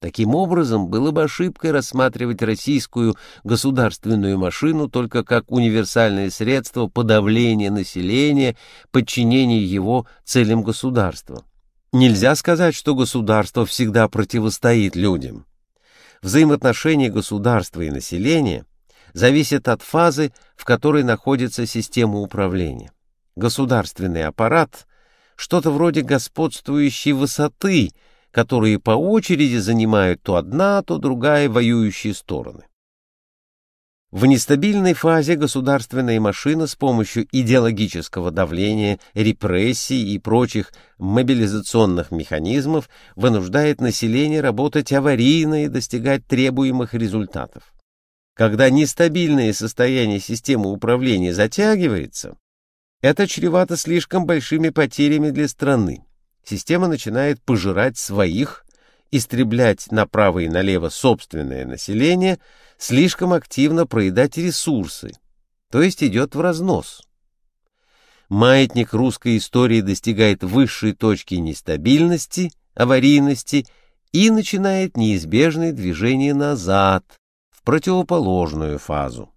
Таким образом, было бы ошибкой рассматривать российскую государственную машину только как универсальное средство подавления населения, подчинения его целям государства. Нельзя сказать, что государство всегда противостоит людям. Взаимоотношения государства и населения зависят от фазы, в которой находится система управления. Государственный аппарат – что-то вроде господствующей высоты – которые по очереди занимают то одна, то другая воюющие стороны. В нестабильной фазе государственная машина с помощью идеологического давления, репрессий и прочих мобилизационных механизмов вынуждает население работать аварийно и достигать требуемых результатов. Когда нестабильное состояние системы управления затягивается, это чревато слишком большими потерями для страны система начинает пожирать своих, истреблять направо и налево собственное население, слишком активно проедать ресурсы, то есть идет в разнос. Маятник русской истории достигает высшей точки нестабильности, аварийности и начинает неизбежное движение назад, в противоположную фазу.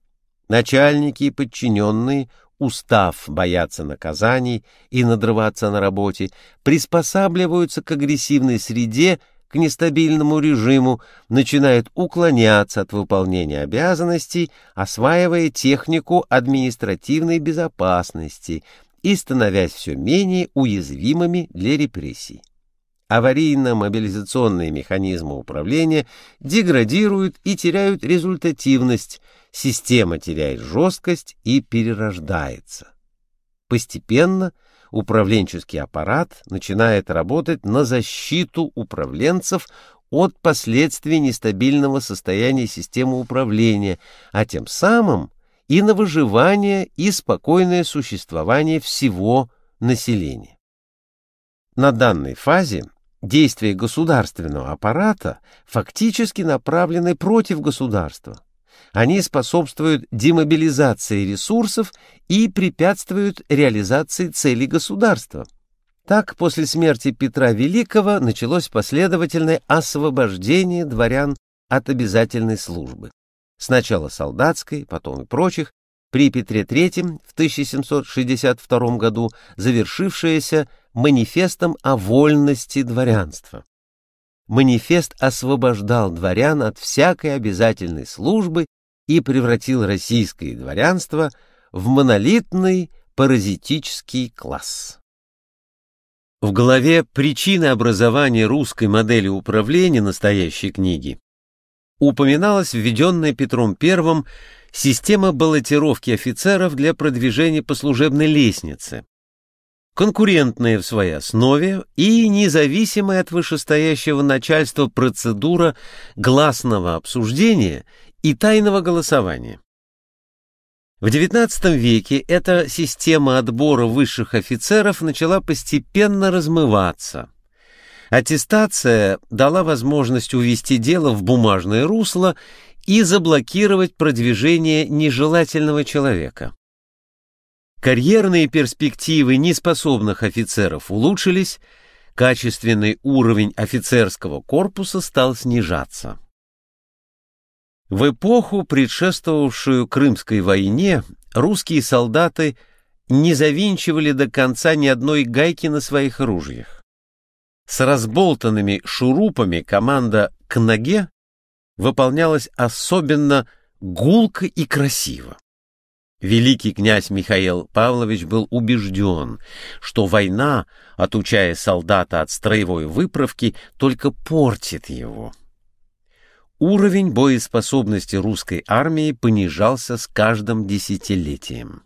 Начальники и подчиненные устав бояться наказаний и надрываться на работе, приспосабливаются к агрессивной среде, к нестабильному режиму, начинают уклоняться от выполнения обязанностей, осваивая технику административной безопасности и становясь все менее уязвимыми для репрессий. Аварийно-мобилизационные механизмы управления деградируют и теряют результативность, система теряет жесткость и перерождается. Постепенно управленческий аппарат начинает работать на защиту управленцев от последствий нестабильного состояния системы управления, а тем самым и на выживание и спокойное существование всего населения. На данной фазе действия государственного аппарата фактически направлены против государства. Они способствуют демобилизации ресурсов и препятствуют реализации целей государства. Так, после смерти Петра Великого началось последовательное освобождение дворян от обязательной службы. Сначала солдатской, потом и прочих, при Петре III в 1762 году завершившееся манифестом о вольности дворянства. Манифест освобождал дворян от всякой обязательной службы и превратил российское дворянство в монолитный паразитический класс. В главе «Причины образования русской модели управления» настоящей книги упоминалась введенная Петром I система баллотировки офицеров для продвижения по служебной лестнице, конкурентная в своей основе и независимая от вышестоящего начальства процедура гласного обсуждения и тайного голосования. В XIX веке эта система отбора высших офицеров начала постепенно размываться. Аттестация дала возможность увести дело в бумажное русло и заблокировать продвижение нежелательного человека. Карьерные перспективы неспособных офицеров улучшились, качественный уровень офицерского корпуса стал снижаться. В эпоху, предшествовавшую Крымской войне, русские солдаты не завинчивали до конца ни одной гайки на своих ружьях. С разболтанными шурупами команда «к ноге» выполнялась особенно гулко и красиво. Великий князь Михаил Павлович был убежден, что война, отучая солдата от строевой выправки, только портит его. Уровень боеспособности русской армии понижался с каждым десятилетием.